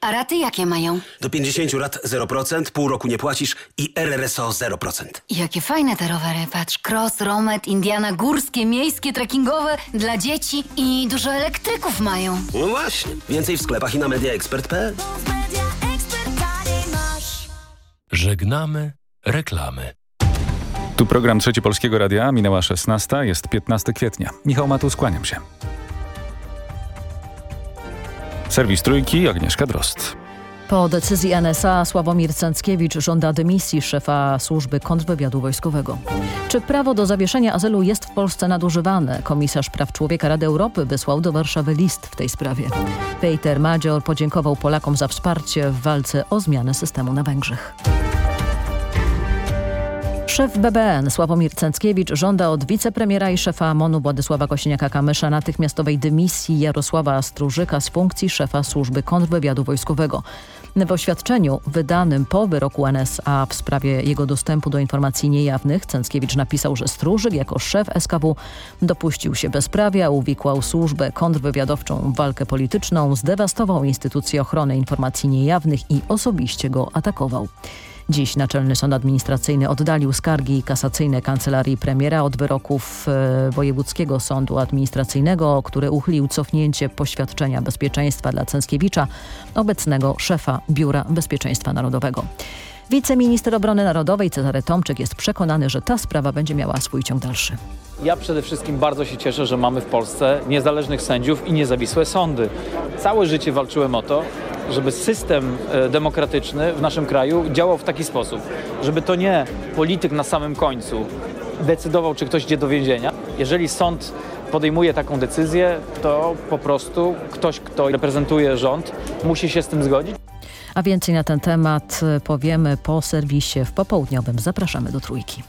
A raty jakie mają? Do 50 lat 0%, pół roku nie płacisz i RRSO 0%. Jakie fajne te rowery, patrz. Cross, Romet, Indiana, górskie, miejskie, trekkingowe, dla dzieci i dużo elektryków mają. No właśnie. Więcej w sklepach i na mediaexpert.pl. Żegnamy reklamy. Tu program Trzeci Polskiego Radia, minęła 16, jest 15 kwietnia. Michał Matu, skłaniam się. Serwis Trójki, Agnieszka Drost. Po decyzji NSA Sławomir Cęckiewicz żąda dymisji szefa służby kontrwywiadu wojskowego. Czy prawo do zawieszenia azylu jest w Polsce nadużywane? Komisarz Praw Człowieka Rady Europy wysłał do Warszawy list w tej sprawie. Peter Madzior podziękował Polakom za wsparcie w walce o zmianę systemu na Węgrzech. Szef BBN Sławomir Cęckiewicz żąda od wicepremiera i szefa MONU Władysława Kosiniaka-Kamysza natychmiastowej dymisji Jarosława Strużyka z funkcji szefa służby kontrwywiadu wojskowego. W oświadczeniu wydanym po wyroku NSA w sprawie jego dostępu do informacji niejawnych Cęckiewicz napisał, że Strużyk jako szef SKW dopuścił się bezprawia, uwikłał służbę kontrwywiadowczą w walkę polityczną, zdewastował instytucję ochrony informacji niejawnych i osobiście go atakował. Dziś Naczelny Sąd Administracyjny oddalił skargi kasacyjne Kancelarii Premiera od wyroków e, Wojewódzkiego Sądu Administracyjnego, który uchylił cofnięcie poświadczenia bezpieczeństwa dla Cęskiewicza, obecnego szefa Biura Bezpieczeństwa Narodowego. Wiceminister Obrony Narodowej Cezary Tomczyk jest przekonany, że ta sprawa będzie miała swój ciąg dalszy. Ja przede wszystkim bardzo się cieszę, że mamy w Polsce niezależnych sędziów i niezawisłe sądy. Całe życie walczyłem o to, żeby system e, demokratyczny w naszym kraju działał w taki sposób, żeby to nie polityk na samym końcu decydował, czy ktoś idzie do więzienia. Jeżeli sąd podejmuje taką decyzję, to po prostu ktoś, kto reprezentuje rząd, musi się z tym zgodzić. A więcej na ten temat powiemy po serwisie w popołudniowym. Zapraszamy do Trójki.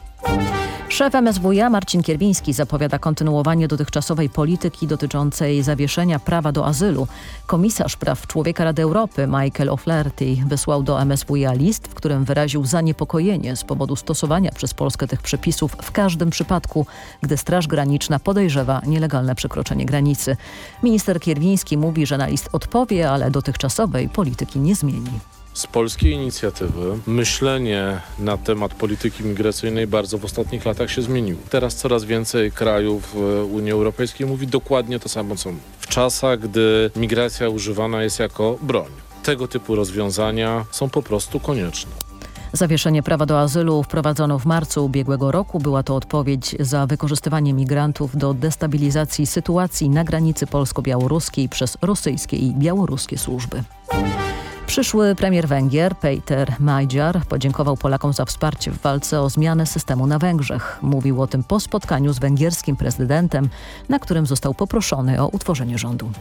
Szef MSWiA Marcin Kierwiński zapowiada kontynuowanie dotychczasowej polityki dotyczącej zawieszenia prawa do azylu. Komisarz Praw Człowieka Rady Europy Michael O'Flaherty wysłał do MSWiA list, w którym wyraził zaniepokojenie z powodu stosowania przez Polskę tych przepisów w każdym przypadku, gdy Straż Graniczna podejrzewa nielegalne przekroczenie granicy. Minister Kierwiński mówi, że na list odpowie, ale dotychczasowej polityki nie zmieni. Z polskiej inicjatywy myślenie na temat polityki migracyjnej bardzo w ostatnich latach się zmieniło. Teraz coraz więcej krajów Unii Europejskiej mówi dokładnie to samo co my. W czasach, gdy migracja używana jest jako broń. Tego typu rozwiązania są po prostu konieczne. Zawieszenie prawa do azylu wprowadzono w marcu ubiegłego roku. Była to odpowiedź za wykorzystywanie migrantów do destabilizacji sytuacji na granicy polsko-białoruskiej przez rosyjskie i białoruskie służby. Przyszły premier Węgier, Peter Majdziar, podziękował Polakom za wsparcie w walce o zmianę systemu na Węgrzech. Mówił o tym po spotkaniu z węgierskim prezydentem, na którym został poproszony o utworzenie rządu.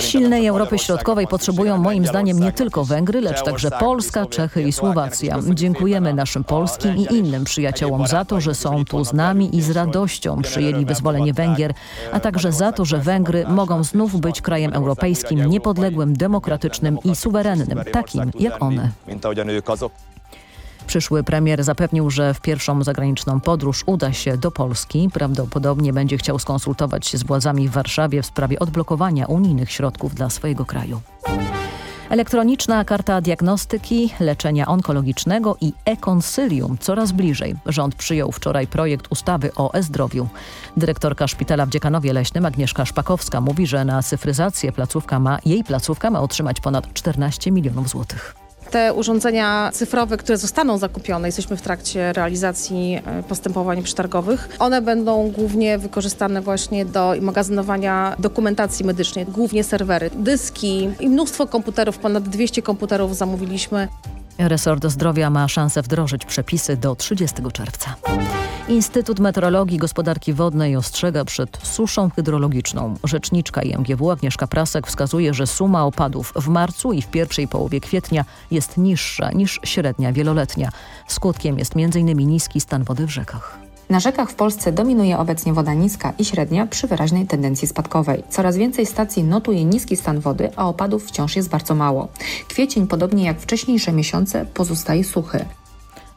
Silnej Europy Środkowej potrzebują moim zdaniem nie tylko Węgry, lecz także Polska, Czechy i Słowacja. Dziękujemy naszym polskim i innym przyjaciołom za to, że są tu z nami i z radością przyjęli wyzwolenie Węgier, a także za to, że Węgry mogą znów być krajem europejskim, niepodległym, demokratycznym i suwerennym, takim jak one. Przyszły premier zapewnił, że w pierwszą zagraniczną podróż uda się do Polski. Prawdopodobnie będzie chciał skonsultować się z władzami w Warszawie w sprawie odblokowania unijnych środków dla swojego kraju. Elektroniczna karta diagnostyki, leczenia onkologicznego i e-konsylium coraz bliżej. Rząd przyjął wczoraj projekt ustawy o e-zdrowiu. Dyrektorka szpitala w Dziekanowie Leśnym Agnieszka Szpakowska mówi, że na cyfryzację placówka ma, jej placówka ma otrzymać ponad 14 milionów złotych. Te urządzenia cyfrowe, które zostaną zakupione, jesteśmy w trakcie realizacji postępowań przetargowych, one będą głównie wykorzystane właśnie do magazynowania dokumentacji medycznej, głównie serwery, dyski i mnóstwo komputerów, ponad 200 komputerów zamówiliśmy. Resort Zdrowia ma szansę wdrożyć przepisy do 30 czerwca. Instytut Meteorologii i Gospodarki Wodnej ostrzega przed suszą hydrologiczną. Rzeczniczka IMGW Agnieszka Prasek wskazuje, że suma opadów w marcu i w pierwszej połowie kwietnia jest niższa niż średnia wieloletnia. Skutkiem jest m.in. niski stan wody w rzekach. Na rzekach w Polsce dominuje obecnie woda niska i średnia przy wyraźnej tendencji spadkowej. Coraz więcej stacji notuje niski stan wody, a opadów wciąż jest bardzo mało. Kwiecień, podobnie jak wcześniejsze miesiące, pozostaje suchy.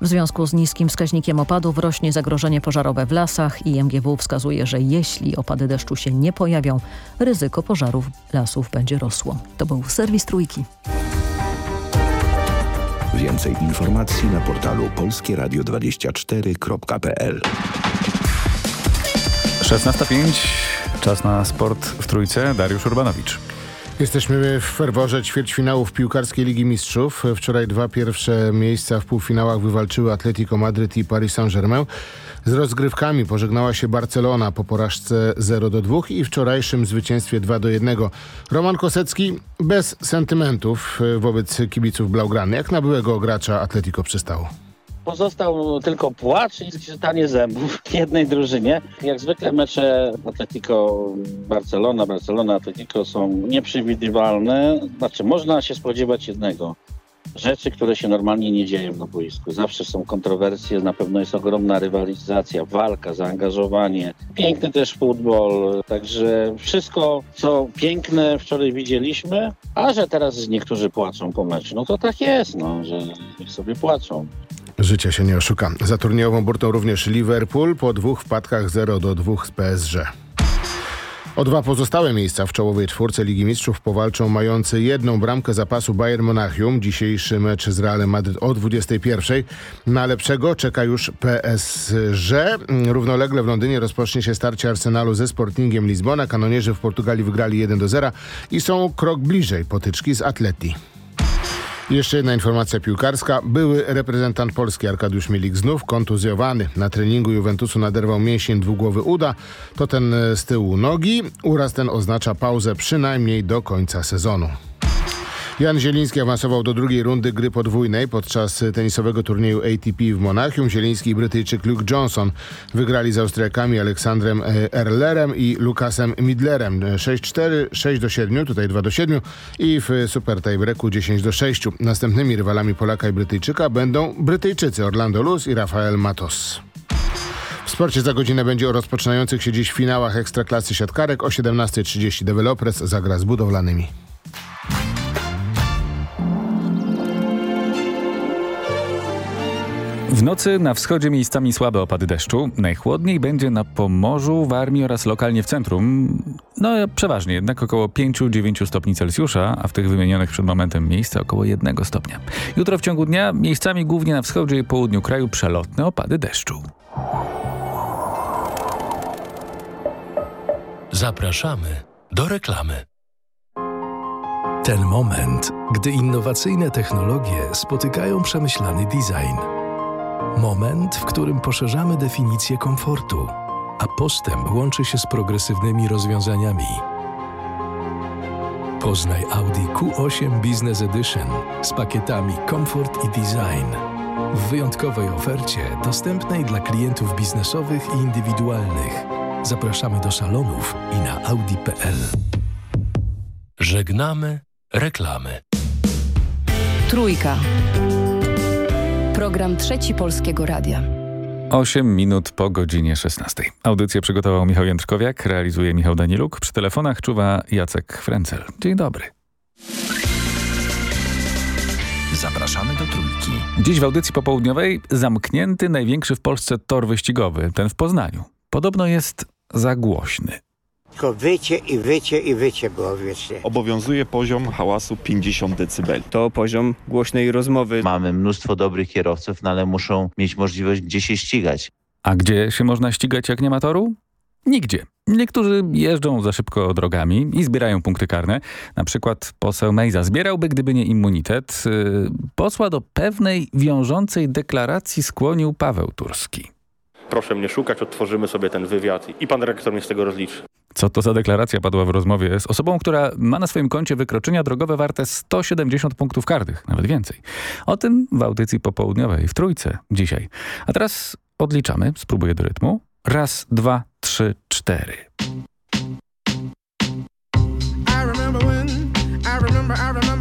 W związku z niskim wskaźnikiem opadów rośnie zagrożenie pożarowe w lasach i MGW wskazuje, że jeśli opady deszczu się nie pojawią, ryzyko pożarów lasów będzie rosło. To był serwis Trójki. Więcej informacji na portalu polskieradio24.pl 16.05, czas na sport w Trójce. Dariusz Urbanowicz. Jesteśmy w ferworze ćwierćfinałów piłkarskiej Ligi Mistrzów. Wczoraj dwa pierwsze miejsca w półfinałach wywalczyły Atletico Madryt i Paris Saint-Germain. Z rozgrywkami pożegnała się Barcelona po porażce 0 do 2 i wczorajszym zwycięstwie 2 do 1. Roman Kosecki bez sentymentów wobec kibiców Blaugrany. Jak na byłego gracza Atletico przystało? Pozostał tylko płacz i skrzytanie zębów w jednej drużynie. Jak zwykle mecze Atletico Barcelona, Barcelona Atletico są nieprzewidywalne. Znaczy można się spodziewać jednego. Rzeczy, które się normalnie nie dzieją na boisku. Zawsze są kontrowersje, na pewno jest ogromna rywalizacja, walka, zaangażowanie. Piękny też futbol, także wszystko, co piękne wczoraj widzieliśmy, a że teraz niektórzy płaczą po meczu, no to tak jest, no, że sobie płaczą. Życia się nie oszuka. Za turniejową burtą również Liverpool po dwóch wpadkach 0 do 2 z PSG. O dwa pozostałe miejsca w czołowej czwórce Ligi Mistrzów powalczą mający jedną bramkę zapasu Bayern Monachium. Dzisiejszy mecz z Realem Madryt o 21. Na lepszego czeka już PSG. Równolegle w Londynie rozpocznie się starcie Arsenalu ze Sportingiem Lizbona. Kanonierzy w Portugalii wygrali 1 do 0 i są krok bliżej potyczki z Atleti. Jeszcze jedna informacja piłkarska. Były reprezentant Polski Arkadiusz Milik znów kontuzjowany. Na treningu Juventusu naderwał mięsień dwugłowy uda. To ten z tyłu nogi. Uraz ten oznacza pauzę przynajmniej do końca sezonu. Jan Zieliński awansował do drugiej rundy gry podwójnej podczas tenisowego turnieju ATP w Monachium. Zieliński i Brytyjczyk Luke Johnson wygrali z Austriakami Aleksandrem Erlerem i Lukasem Midlerem 6-4, 6-7, tutaj 2-7 i w super tiebreaku 10-6. Następnymi rywalami Polaka i Brytyjczyka będą Brytyjczycy Orlando Luz i Rafael Matos. W sporcie za godzinę będzie o rozpoczynających się dziś finałach Ekstraklasy Siatkarek. O 17.30 Developers zagra z budowlanymi. W nocy na wschodzie miejscami słabe opady deszczu. Najchłodniej będzie na Pomorzu, w Armii oraz lokalnie w centrum. No przeważnie jednak około 5-9 stopni Celsjusza, a w tych wymienionych przed momentem miejsca około 1 stopnia. Jutro w ciągu dnia miejscami głównie na wschodzie i południu kraju przelotne opady deszczu. Zapraszamy do reklamy. Ten moment, gdy innowacyjne technologie spotykają przemyślany design. Moment, w którym poszerzamy definicję komfortu, a postęp łączy się z progresywnymi rozwiązaniami. Poznaj Audi Q8 Business Edition z pakietami Comfort i Design. W wyjątkowej ofercie dostępnej dla klientów biznesowych i indywidualnych. Zapraszamy do salonów i na audi.pl. Żegnamy reklamy. Trójka. Program Trzeci Polskiego Radia. 8 minut po godzinie 16. Audycję przygotował Michał Jędrkowiak, realizuje Michał Daniluk. Przy telefonach czuwa Jacek Frencel. Dzień dobry. Zapraszamy do Trójki. Dziś w audycji popołudniowej zamknięty największy w Polsce tor wyścigowy, ten w Poznaniu. Podobno jest za głośny. Tylko wycie i wycie i wycie było wiecznie. Obowiązuje poziom hałasu 50 dB. To poziom głośnej rozmowy. Mamy mnóstwo dobrych kierowców, no ale muszą mieć możliwość gdzie się ścigać. A gdzie się można ścigać jak nie ma toru? Nigdzie. Niektórzy jeżdżą za szybko drogami i zbierają punkty karne. Na przykład poseł Mejza zbierałby, gdyby nie immunitet. Yy, posła do pewnej wiążącej deklaracji skłonił Paweł Turski. Proszę mnie szukać, odtworzymy sobie ten wywiad i pan dyrektor mnie z tego rozliczy. Co to za deklaracja padła w rozmowie z osobą, która ma na swoim koncie wykroczenia drogowe warte 170 punktów karnych, nawet więcej. O tym w audycji popołudniowej w Trójce dzisiaj. A teraz odliczamy, spróbuję do rytmu. Raz, dwa, trzy, cztery. I remember when, I remember, I remember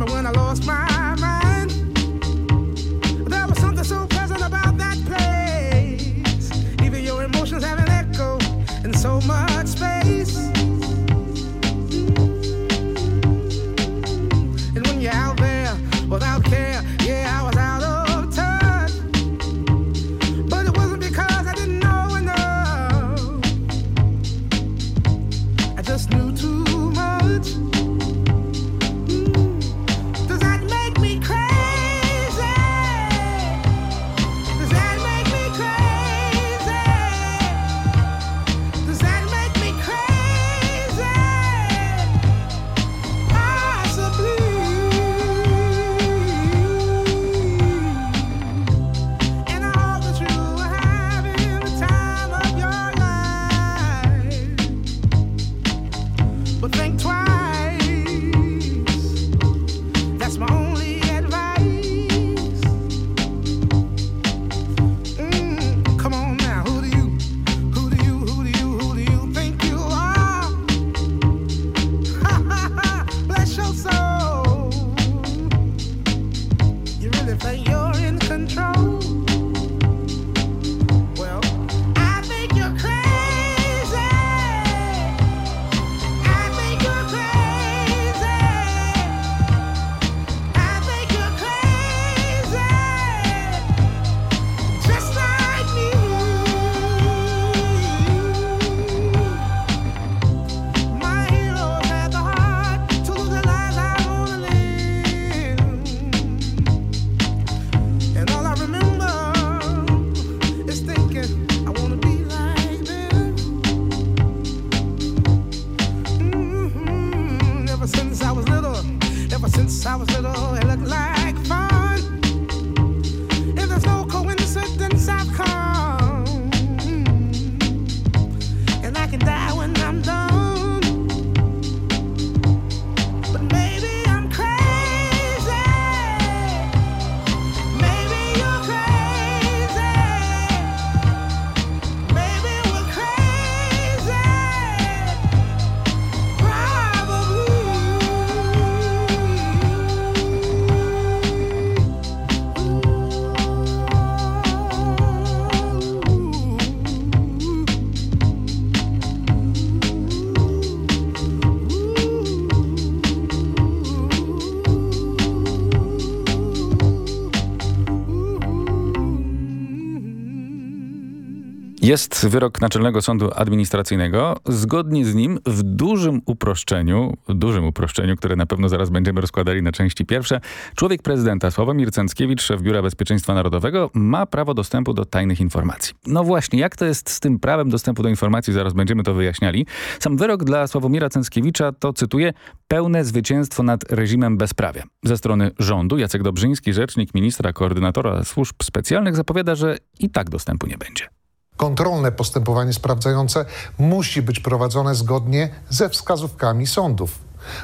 Wyrok Naczelnego Sądu Administracyjnego. Zgodnie z nim w dużym uproszczeniu, w dużym uproszczeniu, które na pewno zaraz będziemy rozkładali na części pierwsze, człowiek prezydenta Sławomir Cęckiewicz, szef Biura Bezpieczeństwa Narodowego, ma prawo dostępu do tajnych informacji. No właśnie, jak to jest z tym prawem dostępu do informacji, zaraz będziemy to wyjaśniali. Sam wyrok dla Sławomira Cęckiewicza to, cytuję, pełne zwycięstwo nad reżimem bezprawia. Ze strony rządu Jacek Dobrzyński, rzecznik ministra koordynatora służb specjalnych zapowiada, że i tak dostępu nie będzie. Kontrolne postępowanie sprawdzające musi być prowadzone zgodnie ze wskazówkami sądów.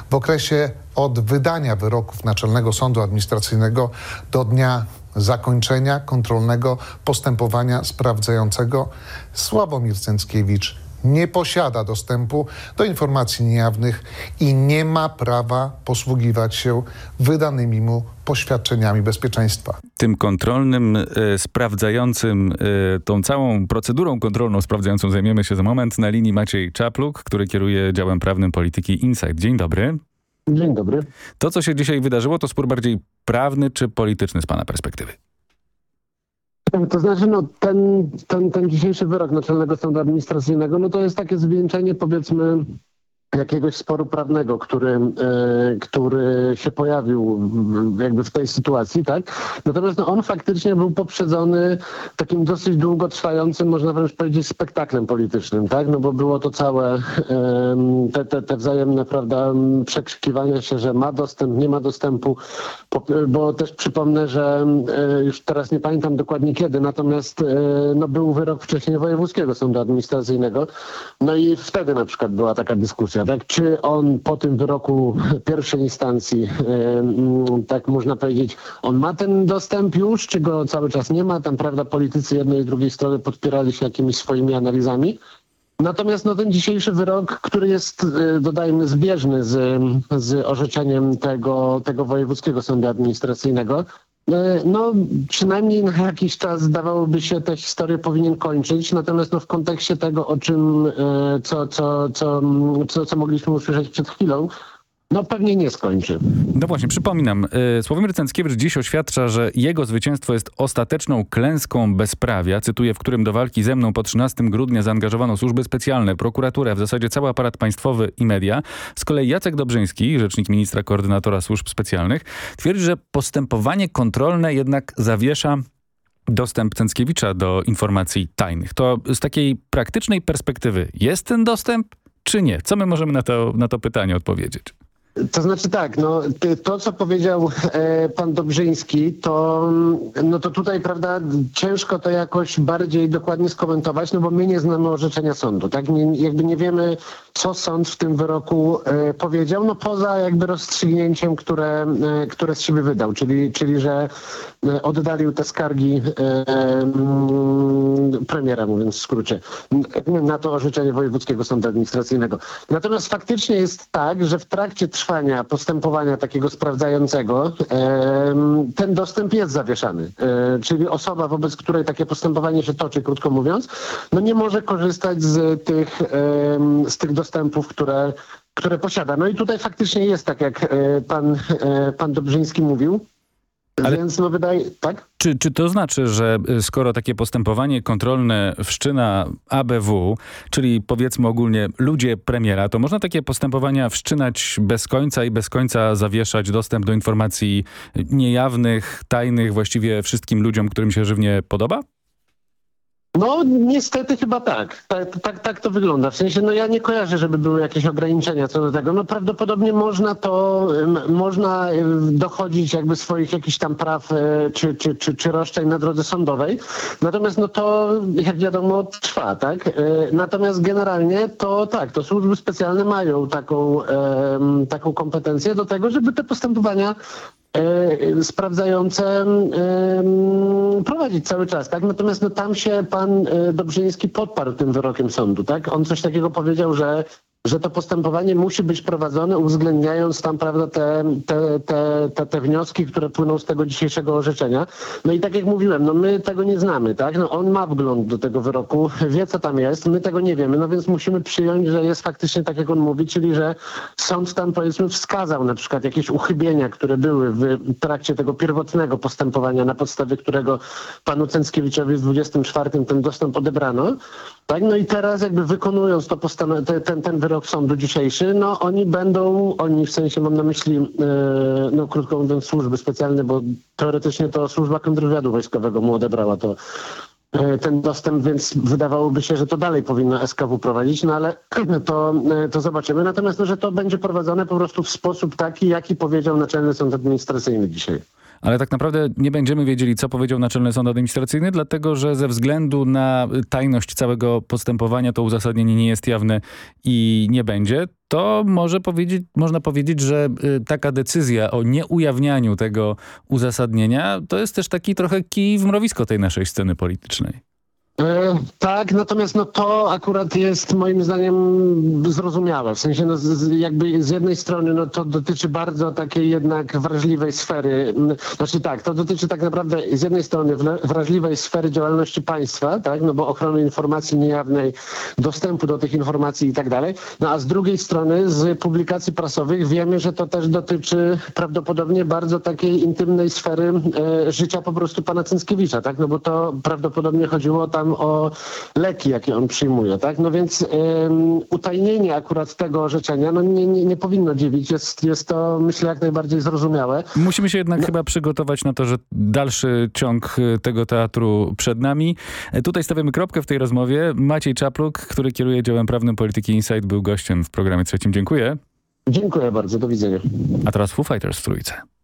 W okresie od wydania wyroków Naczelnego Sądu Administracyjnego do dnia zakończenia kontrolnego postępowania sprawdzającego Sławomir Cęckiewicz nie posiada dostępu do informacji niejawnych i nie ma prawa posługiwać się wydanymi mu poświadczeniami bezpieczeństwa. Tym kontrolnym, e, sprawdzającym, e, tą całą procedurą kontrolną sprawdzającą zajmiemy się za moment. Na linii Maciej Czapluk, który kieruje działem prawnym polityki Insight. Dzień dobry. Dzień dobry. To, co się dzisiaj wydarzyło, to spór bardziej prawny czy polityczny z pana perspektywy? To znaczy, no, ten, ten, ten dzisiejszy wyrok Naczelnego Sądu Administracyjnego, no to jest takie zwieńczenie, powiedzmy, jakiegoś sporu prawnego, który, e, który się pojawił jakby w tej sytuacji, tak? Natomiast no, on faktycznie był poprzedzony takim dosyć długotrwającym, można wręcz powiedzieć, spektaklem politycznym, tak? No bo było to całe te, te, te wzajemne, prawda, przekrzykiwania się, że ma dostęp, nie ma dostępu, bo też przypomnę, że już teraz nie pamiętam dokładnie kiedy, natomiast e, no, był wyrok wcześniej Wojewódzkiego Sądu Administracyjnego, no i wtedy na przykład była taka dyskusja, tak, czy on po tym wyroku pierwszej instancji, e, tak można powiedzieć, on ma ten dostęp już, czy go cały czas nie ma, tam prawda politycy jednej i drugiej strony podpierali się jakimiś swoimi analizami, Natomiast no, ten dzisiejszy wyrok, który jest, y, dodajmy, zbieżny z, z orzeczeniem tego, tego Wojewódzkiego Sądu Administracyjnego, no przynajmniej na jakiś czas zdawałoby się tę historię powinien kończyć, natomiast no, w kontekście tego, o czym, y, co, co, co, co, co mogliśmy usłyszeć przed chwilą, no pewnie nie skończy. No właśnie, przypominam, y, Sławomir Cęckiewicz dziś oświadcza, że jego zwycięstwo jest ostateczną klęską bezprawia, cytuję, w którym do walki ze mną po 13 grudnia zaangażowano służby specjalne, prokuraturę, w zasadzie cały aparat państwowy i media. Z kolei Jacek Dobrzyński, rzecznik ministra koordynatora służb specjalnych, twierdzi, że postępowanie kontrolne jednak zawiesza dostęp Cęckiewicza do informacji tajnych. To z takiej praktycznej perspektywy jest ten dostęp, czy nie? Co my możemy na to, na to pytanie odpowiedzieć? To znaczy tak, no, to co powiedział e, pan Dobrzyński, to, mm, no to tutaj, prawda, ciężko to jakoś bardziej dokładnie skomentować, no bo my nie znamy orzeczenia sądu, tak? Nie, jakby nie wiemy, co sąd w tym wyroku e, powiedział, no poza jakby rozstrzygnięciem, które, e, które z siebie wydał, czyli, czyli że e, oddalił te skargi e, mm, premiera, mówiąc w skrócie, na to orzeczenie Wojewódzkiego Sądu Administracyjnego. Natomiast faktycznie jest tak, że w trakcie postępowania takiego sprawdzającego ten dostęp jest zawieszany. E, czyli osoba, wobec której takie postępowanie się toczy, krótko mówiąc, no nie może korzystać z tych, z tych dostępów, które, które posiada. No i tutaj faktycznie jest tak, jak e, pan, e, pan Dobrzyński mówił. Więc no wydaje, tak? Czy, czy to znaczy, że y, skoro takie postępowanie kontrolne wszczyna ABW, czyli powiedzmy ogólnie ludzie premiera, to można takie postępowania wszczynać bez końca i bez końca zawieszać dostęp do informacji niejawnych, tajnych właściwie wszystkim ludziom, którym się żywnie podoba? No niestety chyba tak. tak. Tak, tak. to wygląda. W sensie, no ja nie kojarzę, żeby były jakieś ograniczenia co do tego. No prawdopodobnie można to, można dochodzić jakby swoich jakichś tam praw czy, czy, czy, czy roszczeń na drodze sądowej. Natomiast no to, jak wiadomo, trwa, tak? Natomiast generalnie to tak, to służby specjalne mają taką, taką kompetencję do tego, żeby te postępowania E, sprawdzające prowadzić cały czas, tak? Natomiast no, tam się pan e, Dobrzyński podparł tym wyrokiem sądu, tak? On coś takiego powiedział, że że to postępowanie musi być prowadzone uwzględniając tam prawda, te, te, te, te, wnioski, które płyną z tego dzisiejszego orzeczenia. No i tak jak mówiłem, no my tego nie znamy, tak? No on ma wgląd do tego wyroku, wie co tam jest, my tego nie wiemy, no więc musimy przyjąć, że jest faktycznie tak jak on mówi, czyli że sąd tam powiedzmy wskazał na przykład jakieś uchybienia, które były w trakcie tego pierwotnego postępowania, na podstawie którego panu Cęckiewiczowi w 24 ten dostęp odebrano. Tak, no i teraz jakby wykonując to ten, ten wyrok sądu dzisiejszy, no oni będą, oni w sensie mam na myśli, yy, no krótko mówiąc służby specjalne, bo teoretycznie to służba kontrwywiadu wojskowego mu odebrała to e, ten dostęp, więc wydawałoby się, że to dalej powinno SKW prowadzić, no ale to, e, to zobaczymy. Natomiast, no, że to będzie prowadzone po prostu w sposób taki, jaki powiedział Naczelny Sąd Administracyjny dzisiaj. Ale tak naprawdę nie będziemy wiedzieli, co powiedział Naczelny Sąd Administracyjny, dlatego że ze względu na tajność całego postępowania to uzasadnienie nie jest jawne i nie będzie. To może powiedzieć, można powiedzieć, że y, taka decyzja o nieujawnianiu tego uzasadnienia to jest też taki trochę kij w mrowisko tej naszej sceny politycznej. E, tak, natomiast no to akurat jest moim zdaniem zrozumiałe. W sensie no z, jakby z jednej strony no to dotyczy bardzo takiej jednak wrażliwej sfery. Znaczy tak, to dotyczy tak naprawdę z jednej strony wrażliwej sfery działalności państwa, tak, no bo ochrony informacji niejawnej, dostępu do tych informacji i tak dalej. No a z drugiej strony z publikacji prasowych wiemy, że to też dotyczy prawdopodobnie bardzo takiej intymnej sfery e, życia po prostu pana Cęckiewicza, tak, no bo to prawdopodobnie chodziło tam o leki, jakie on przyjmuje, tak? No więc um, utajnienie akurat tego orzeczenia no nie, nie, nie powinno dziwić. Jest, jest to, myślę, jak najbardziej zrozumiałe. Musimy się jednak no. chyba przygotować na to, że dalszy ciąg y, tego teatru przed nami. E, tutaj stawiamy kropkę w tej rozmowie. Maciej Czapluk, który kieruje działem prawnym Polityki Insight, był gościem w programie trzecim. Dziękuję. Dziękuję bardzo. Do widzenia. A teraz Foo Fighters w Trójce.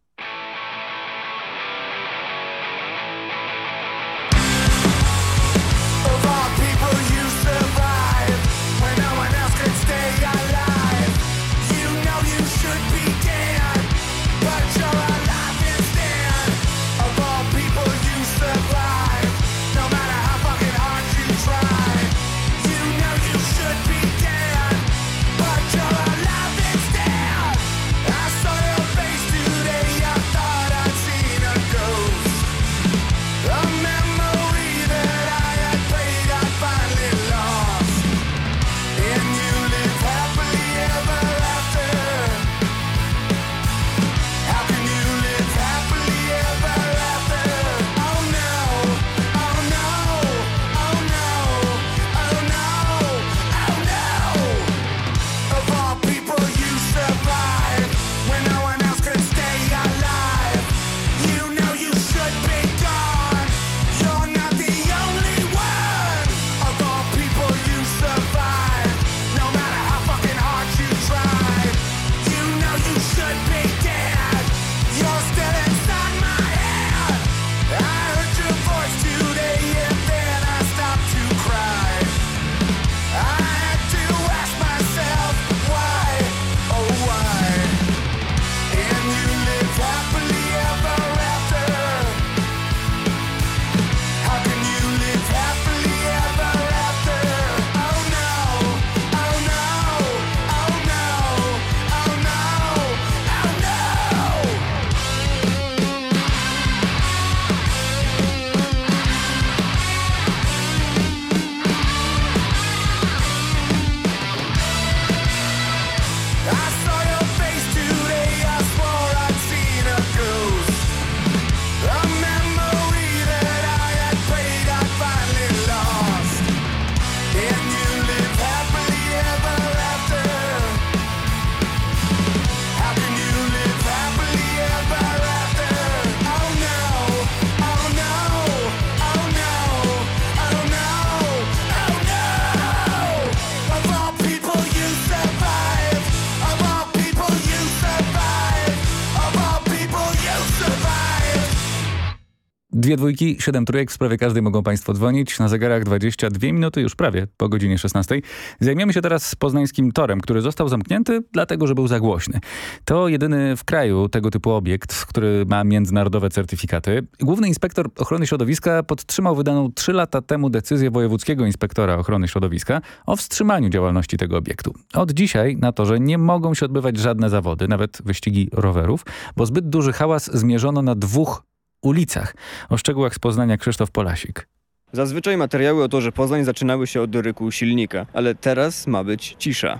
Dwie dwójki, siedem trójek. W sprawie każdej mogą Państwo dzwonić. Na zegarach 22 minuty, już prawie po godzinie 16. Zajmiemy się teraz poznańskim torem, który został zamknięty dlatego, że był za głośny. To jedyny w kraju tego typu obiekt, który ma międzynarodowe certyfikaty. Główny inspektor ochrony środowiska podtrzymał wydaną trzy lata temu decyzję wojewódzkiego inspektora ochrony środowiska o wstrzymaniu działalności tego obiektu. Od dzisiaj na torze nie mogą się odbywać żadne zawody, nawet wyścigi rowerów, bo zbyt duży hałas zmierzono na dwóch ulicach. O szczegółach z Poznania Krzysztof Polasik. Zazwyczaj materiały o torze Poznań zaczynały się od ryku silnika, ale teraz ma być cisza.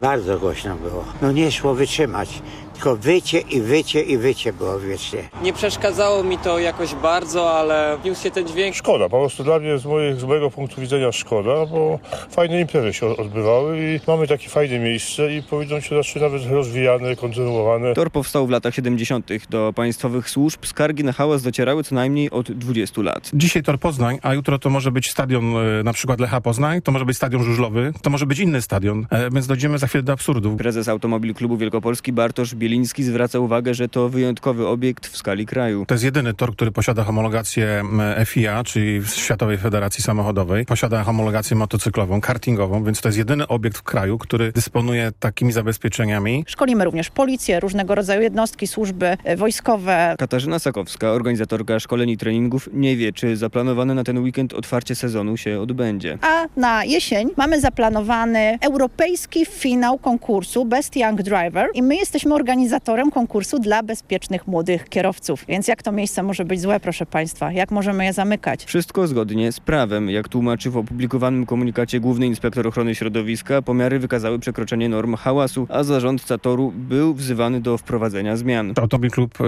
Bardzo głośno było. No nie szło wytrzymać. Tylko wycie i wycie i wycie było wiecznie. Nie przeszkadzało mi to jakoś bardzo, ale niósł się ten dźwięk. Szkoda, po prostu dla mnie z, z mojego punktu widzenia szkoda, bo fajne imprezy się odbywały i mamy takie fajne miejsce i powinno się zacząć nawet rozwijane, kontynuowane. Tor powstał w latach 70. Do państwowych służb skargi na hałas docierały co najmniej od 20 lat. Dzisiaj Tor Poznań, a jutro to może być stadion e, na przykład Lecha Poznań, to może być stadion żużlowy, to może być inny stadion, e, więc dojdziemy za chwilę do absurdu. Prezes Automobil Klubu Wielkopolski Bartosz Bieliński zwraca uwagę, że to wyjątkowy obiekt w skali kraju. To jest jedyny tor, który posiada homologację FIA, czyli Światowej Federacji Samochodowej. Posiada homologację motocyklową, kartingową, więc to jest jedyny obiekt w kraju, który dysponuje takimi zabezpieczeniami. Szkolimy również policję, różnego rodzaju jednostki, służby e, wojskowe. Katarzyna Sakowska, organizatorka szkoleń i treningów, nie wie, czy zaplanowane na ten weekend otwarcie sezonu się odbędzie. A na jesień mamy zaplanowany europejski finał konkursu Best Young Driver i my jesteśmy organizatorem konkursu dla bezpiecznych młodych kierowców. Więc jak to miejsce może być złe, proszę Państwa? Jak możemy je zamykać? Wszystko zgodnie z prawem. Jak tłumaczy w opublikowanym komunikacie Główny Inspektor Ochrony Środowiska, pomiary wykazały przekroczenie norm hałasu, a zarządca toru był wzywany do wprowadzenia zmian. Automobil Klub e,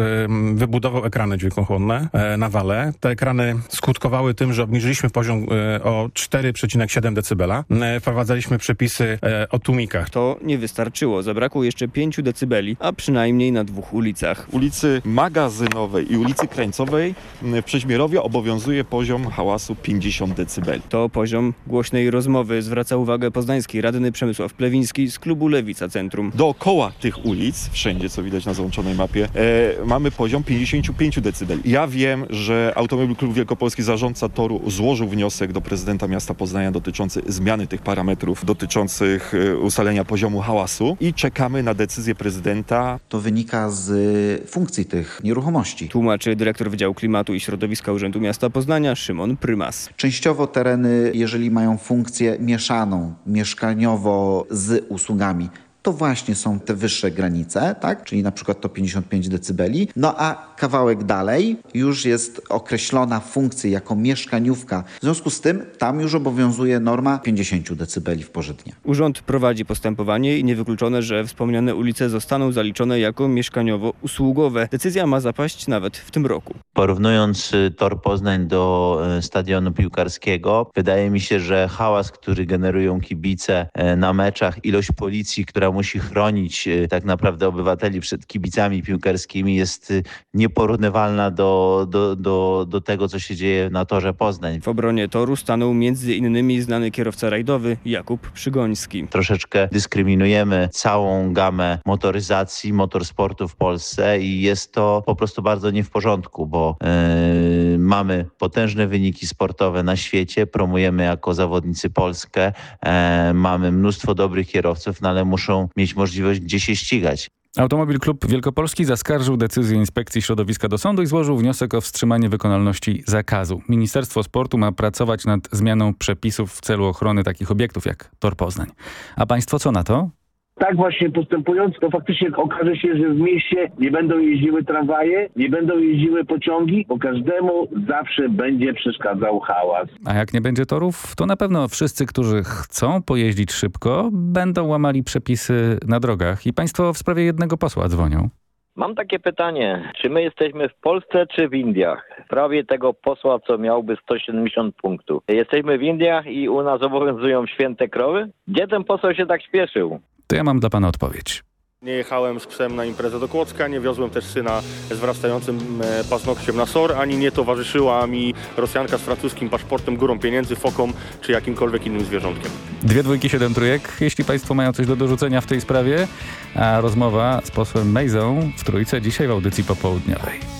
wybudował ekrany dźwiękochłonne e, na wale. Te ekrany skutkowały tym, że obniżyliśmy poziom e, o 4,7 dB. E, wprowadzaliśmy przepisy o tłumikach. To nie wystarczyło. Zabrakło jeszcze 5 dB, a przynajmniej na dwóch ulicach. Ulicy Magazynowej i ulicy Krańcowej w Przeźmierowie obowiązuje poziom hałasu 50 dB. To poziom głośnej rozmowy, zwraca uwagę poznański radny Przemysław Plewiński z klubu Lewica Centrum. Dookoła tych ulic, wszędzie co widać na załączonej mapie, e, mamy poziom 55 dB. Ja wiem, że Automobil Klub Wielkopolski, zarządca toru, złożył wniosek do prezydenta miasta Poznania dotyczący zmiany tych parametrów dotyczących e, ustalenia poziomu hałasu i czekamy na decyzję prezydenta. To wynika z funkcji tych nieruchomości. Tłumaczy dyrektor Wydziału Klimatu i Środowiska Urzędu Miasta Poznania Szymon Prymas. Częściowo tereny, jeżeli mają funkcję mieszaną, mieszkaniowo z usługami, to właśnie są te wyższe granice, tak? czyli na przykład to 55 dB. No a kawałek dalej już jest określona funkcja jako mieszkaniówka. W związku z tym tam już obowiązuje norma 50 dB w porze dnia. Urząd prowadzi postępowanie i niewykluczone, że wspomniane ulice zostaną zaliczone jako mieszkaniowo-usługowe. Decyzja ma zapaść nawet w tym roku. Porównując y, tor Poznań do y, stadionu piłkarskiego, wydaje mi się, że hałas, który generują kibice y, na meczach, ilość policji, która musi chronić tak naprawdę obywateli przed kibicami piłkarskimi jest nieporównywalna do, do, do, do tego, co się dzieje na torze Poznań. W obronie toru stanął między innymi znany kierowca rajdowy Jakub Przygoński. Troszeczkę dyskryminujemy całą gamę motoryzacji, motorsportu w Polsce i jest to po prostu bardzo nie w porządku, bo yy, mamy potężne wyniki sportowe na świecie, promujemy jako zawodnicy Polskę, yy, mamy mnóstwo dobrych kierowców, no ale muszą mieć możliwość gdzie się ścigać. Automobil Klub Wielkopolski zaskarżył decyzję Inspekcji Środowiska do sądu i złożył wniosek o wstrzymanie wykonalności zakazu. Ministerstwo Sportu ma pracować nad zmianą przepisów w celu ochrony takich obiektów jak Tor Poznań. A państwo co na to? Tak właśnie postępując, to faktycznie okaże się, że w mieście nie będą jeździły tramwaje, nie będą jeździły pociągi, bo każdemu zawsze będzie przeszkadzał hałas. A jak nie będzie torów, to na pewno wszyscy, którzy chcą pojeździć szybko, będą łamali przepisy na drogach. I państwo w sprawie jednego posła dzwonią. Mam takie pytanie, czy my jesteśmy w Polsce czy w Indiach? W sprawie tego posła, co miałby 170 punktów. Jesteśmy w Indiach i u nas obowiązują święte krowy? Gdzie ten poseł się tak śpieszył? To ja mam dla pana odpowiedź. Nie jechałem z psem na imprezę do Kłodzka, nie wiozłem też syna z wrastającym e, paznokciem na SOR, ani nie towarzyszyła mi Rosjanka z francuskim paszportem, górą pieniędzy, foką czy jakimkolwiek innym zwierzątkiem. Dwie dwójki, siedem trójek. Jeśli państwo mają coś do dorzucenia w tej sprawie, a rozmowa z posłem Mejzą w Trójce dzisiaj w audycji popołudniowej.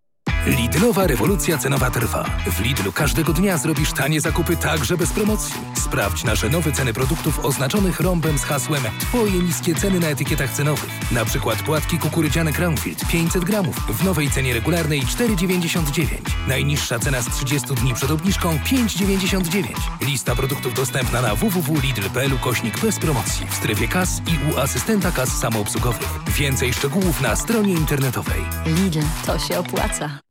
Lidlowa rewolucja cenowa trwa. W Lidlu każdego dnia zrobisz tanie zakupy także bez promocji. Sprawdź nasze nowe ceny produktów oznaczonych rąbem z hasłem Twoje niskie ceny na etykietach cenowych. Na przykład płatki kukurydziane Crownfield 500 gramów w nowej cenie regularnej 4,99. Najniższa cena z 30 dni przed obniżką 5,99. Lista produktów dostępna na www.lidl.pl kośnik bez promocji w strefie kas i u asystenta kas samoobsługowych. Więcej szczegółów na stronie internetowej. Lidl, to się opłaca.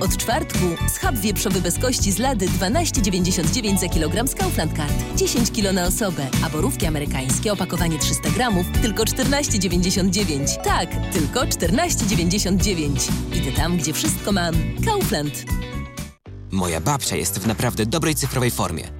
Od czwartku schab wieprzowy bez kości z lady 12,99 za kilogram z Kaufland Card. 10 kilo na osobę, a borówki amerykańskie opakowanie 300 gramów tylko 14,99. Tak, tylko 14,99. Idę tam, gdzie wszystko mam. Kaufland. Moja babcia jest w naprawdę dobrej cyfrowej formie.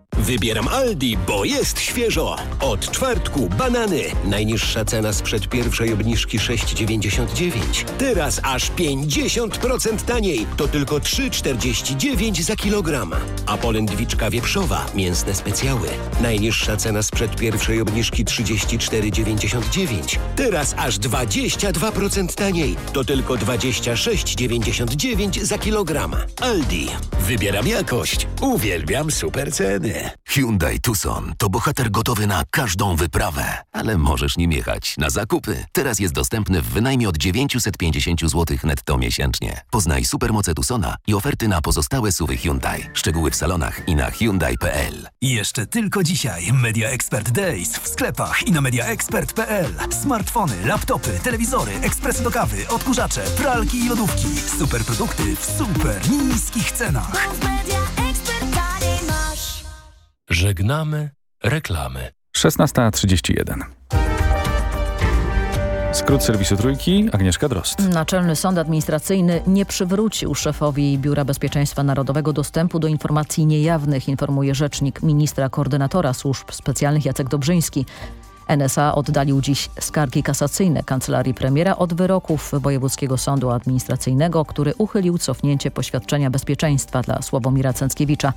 Wybieram Aldi, bo jest świeżo. Od czwartku banany. Najniższa cena sprzed pierwszej obniżki 6,99. Teraz aż 50% taniej. To tylko 3,49 za kilogram. A polędwiczka wieprzowa, mięsne specjały. Najniższa cena sprzed pierwszej obniżki 34,99. Teraz aż 22% taniej. To tylko 26,99 za kilogram. Aldi. Wybieram jakość. Uwielbiam super ceny. Hyundai Tucson to bohater gotowy na każdą wyprawę, ale możesz nim jechać na zakupy. Teraz jest dostępny w wynajmie od 950 zł netto miesięcznie. Poznaj supermoce Tucsona i oferty na pozostałe suwy Hyundai. Szczegóły w salonach i na Hyundai.pl. Jeszcze tylko dzisiaj Media Expert Days w sklepach i na mediaexpert.pl. Smartfony, laptopy, telewizory, ekspresy do kawy, odkurzacze, pralki i lodówki. Super produkty w super niskich cenach. Żegnamy reklamy. 16.31. Skrót serwisu Trójki, Agnieszka Drost. Naczelny Sąd Administracyjny nie przywrócił szefowi Biura Bezpieczeństwa Narodowego dostępu do informacji niejawnych, informuje rzecznik ministra koordynatora służb specjalnych Jacek Dobrzyński. NSA oddalił dziś skargi kasacyjne kancelarii premiera od wyroków Wojewódzkiego Sądu Administracyjnego, który uchylił cofnięcie poświadczenia bezpieczeństwa dla Sławomira Cęckiewicza.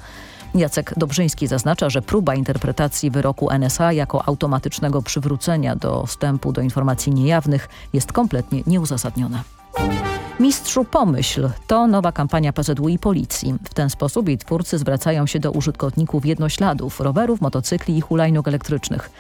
Jacek Dobrzyński zaznacza, że próba interpretacji wyroku NSA jako automatycznego przywrócenia dostępu do informacji niejawnych jest kompletnie nieuzasadniona. Mistrzu Pomyśl to nowa kampania PZU i Policji. W ten sposób jej twórcy zwracają się do użytkowników jednośladów, rowerów, motocykli i hulajnóg elektrycznych.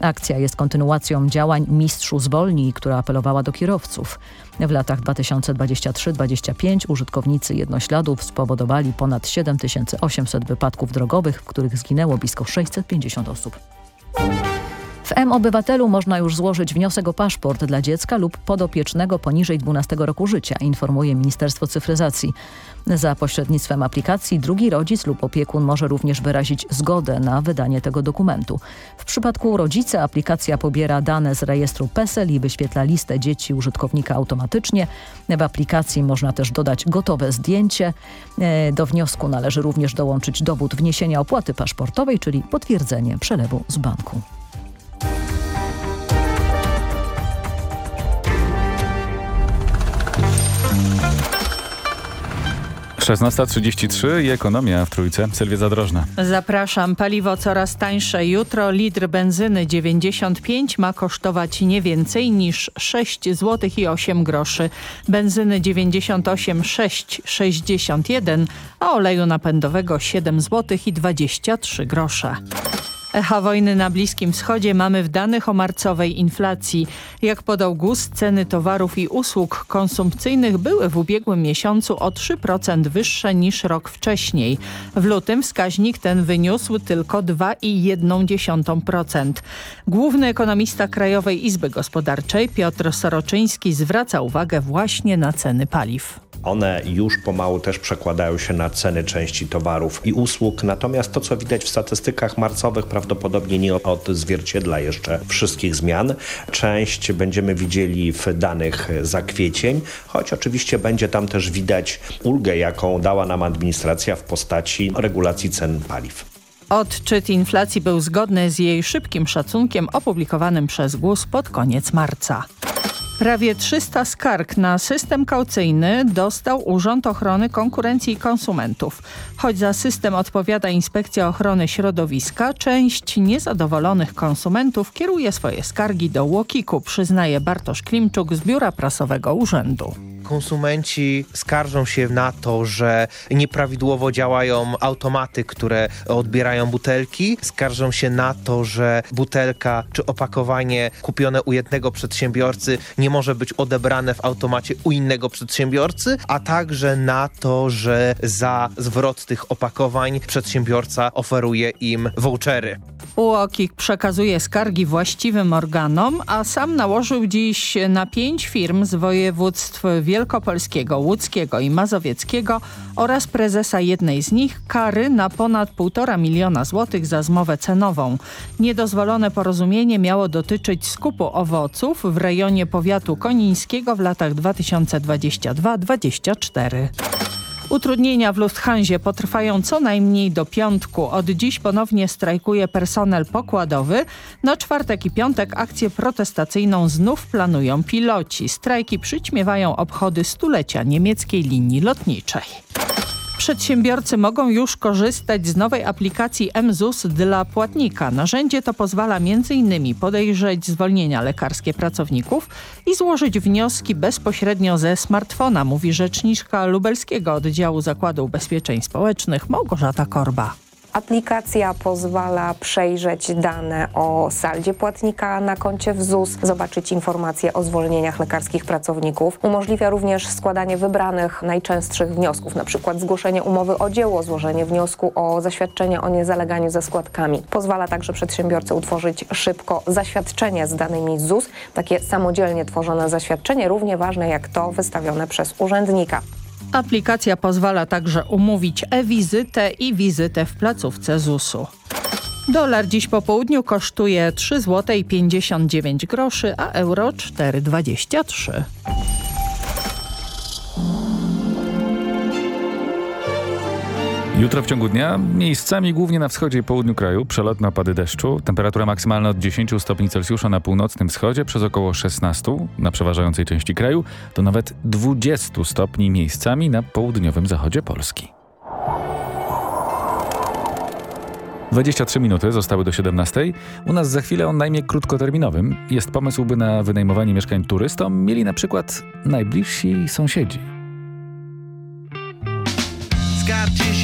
Akcja jest kontynuacją działań Mistrzu Zwolnij, która apelowała do kierowców. W latach 2023-2025 użytkownicy jednośladów spowodowali ponad 7800 wypadków drogowych, w których zginęło blisko 650 osób. W M-Obywatelu można już złożyć wniosek o paszport dla dziecka lub podopiecznego poniżej 12 roku życia, informuje Ministerstwo Cyfryzacji. Za pośrednictwem aplikacji drugi rodzic lub opiekun może również wyrazić zgodę na wydanie tego dokumentu. W przypadku rodzica aplikacja pobiera dane z rejestru PESEL i wyświetla listę dzieci użytkownika automatycznie. W aplikacji można też dodać gotowe zdjęcie. E, do wniosku należy również dołączyć dowód wniesienia opłaty paszportowej, czyli potwierdzenie przelewu z banku. 16.33 i ekonomia w Trójce. Sylwia Zadrożna. Zapraszam. Paliwo coraz tańsze. Jutro litr benzyny 95 ma kosztować nie więcej niż 6 zł i 8 groszy. Benzyny 98 6,61, a oleju napędowego 7 zł i 23 grosze. Echa wojny na Bliskim Wschodzie mamy w danych o marcowej inflacji. Jak podał GUS, ceny towarów i usług konsumpcyjnych były w ubiegłym miesiącu o 3% wyższe niż rok wcześniej. W lutym wskaźnik ten wyniósł tylko 2,1%. Główny ekonomista Krajowej Izby Gospodarczej Piotr Soroczyński zwraca uwagę właśnie na ceny paliw. One już pomału też przekładają się na ceny części towarów i usług, natomiast to, co widać w statystykach marcowych, prawdopodobnie nie odzwierciedla jeszcze wszystkich zmian. Część będziemy widzieli w danych za kwiecień, choć oczywiście będzie tam też widać ulgę, jaką dała nam administracja w postaci regulacji cen paliw. Odczyt inflacji był zgodny z jej szybkim szacunkiem opublikowanym przez GUS pod koniec marca. Prawie 300 skarg na system kaucyjny dostał Urząd Ochrony Konkurencji i Konsumentów. Choć za system odpowiada Inspekcja Ochrony Środowiska, część niezadowolonych konsumentów kieruje swoje skargi do Łokiku, przyznaje Bartosz Klimczuk z Biura Prasowego Urzędu konsumenci skarżą się na to, że nieprawidłowo działają automaty, które odbierają butelki. Skarżą się na to, że butelka czy opakowanie kupione u jednego przedsiębiorcy nie może być odebrane w automacie u innego przedsiębiorcy, a także na to, że za zwrot tych opakowań przedsiębiorca oferuje im vouchery. UOKiK przekazuje skargi właściwym organom, a sam nałożył dziś na pięć firm z województw Wielkopolskiego, Łódzkiego i Mazowieckiego oraz prezesa jednej z nich kary na ponad 1,5 miliona złotych za zmowę cenową. Niedozwolone porozumienie miało dotyczyć skupu owoców w rejonie powiatu konińskiego w latach 2022-2024. Utrudnienia w Lufthansie potrwają co najmniej do piątku. Od dziś ponownie strajkuje personel pokładowy. Na czwartek i piątek akcję protestacyjną znów planują piloci. Strajki przyćmiewają obchody stulecia niemieckiej linii lotniczej. Przedsiębiorcy mogą już korzystać z nowej aplikacji MZUS dla płatnika. Narzędzie to pozwala m.in. podejrzeć zwolnienia lekarskie pracowników i złożyć wnioski bezpośrednio ze smartfona, mówi rzeczniczka lubelskiego oddziału Zakładu Ubezpieczeń Społecznych Małgorzata Korba. Aplikacja pozwala przejrzeć dane o saldzie płatnika na koncie w ZUS, zobaczyć informacje o zwolnieniach lekarskich pracowników. Umożliwia również składanie wybranych najczęstszych wniosków, np. zgłoszenie umowy o dzieło, złożenie wniosku o zaświadczenie o niezaleganiu ze składkami. Pozwala także przedsiębiorcy utworzyć szybko zaświadczenie z danymi ZUS. Takie samodzielnie tworzone zaświadczenie równie ważne jak to wystawione przez urzędnika. Aplikacja pozwala także umówić e-wizytę i wizytę w placówce ZUS-u. Dolar dziś po południu kosztuje 3 zł 59 groszy, a euro 4,23. Jutro w ciągu dnia miejscami głównie na wschodzie i południu kraju przelotne opady deszczu. Temperatura maksymalna od 10 stopni Celsjusza na północnym wschodzie przez około 16 na przeważającej części kraju do nawet 20 stopni miejscami na południowym zachodzie Polski. 23 minuty zostały do 17. U nas za chwilę o najmniej krótkoterminowym. Jest pomysł, by na wynajmowanie mieszkań turystom mieli na przykład najbliżsi sąsiedzi. Got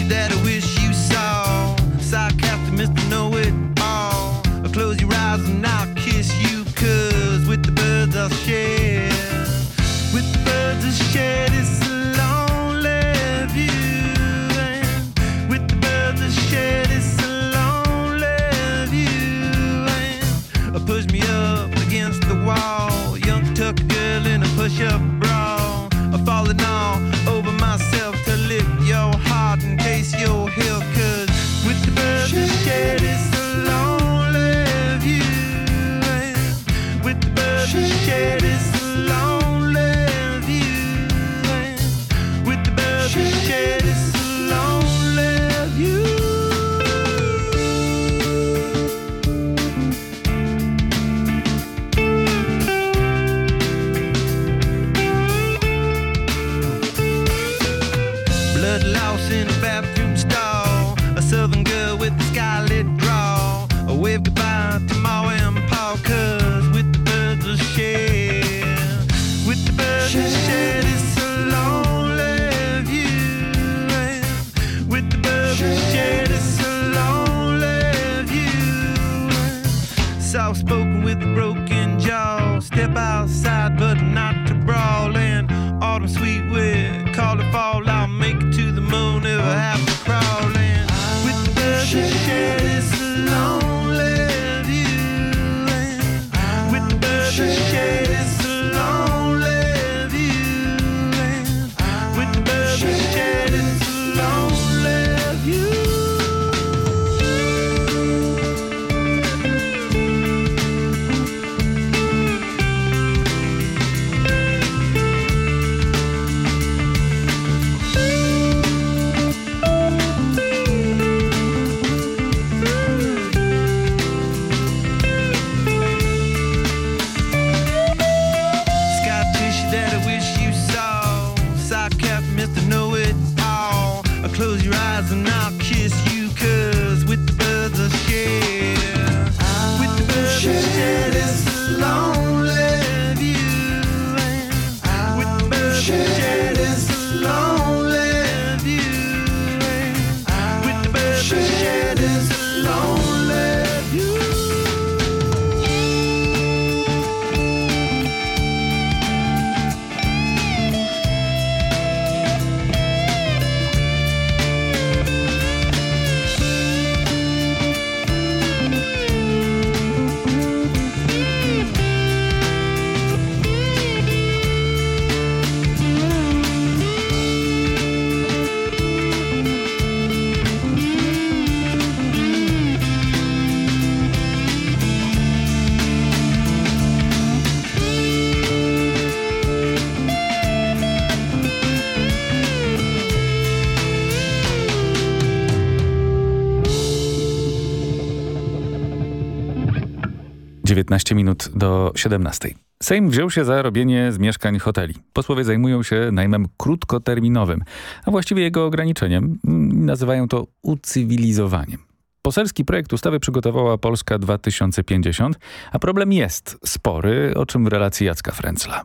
15 minut do 17. Sejm wziął się za robienie z mieszkań hoteli. Posłowie zajmują się najmem krótkoterminowym, a właściwie jego ograniczeniem. Mm, nazywają to ucywilizowaniem. Poselski projekt ustawy przygotowała Polska 2050, a problem jest spory, o czym w relacji Jacka Fręcla.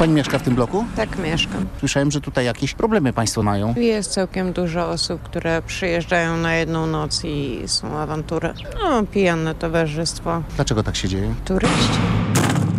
Pani mieszka w tym bloku? Tak, mieszkam. Słyszałem, że tutaj jakieś problemy Państwo mają. Jest całkiem dużo osób, które przyjeżdżają na jedną noc i są awantury. No, pijane towarzystwo. Dlaczego tak się dzieje? Turyści?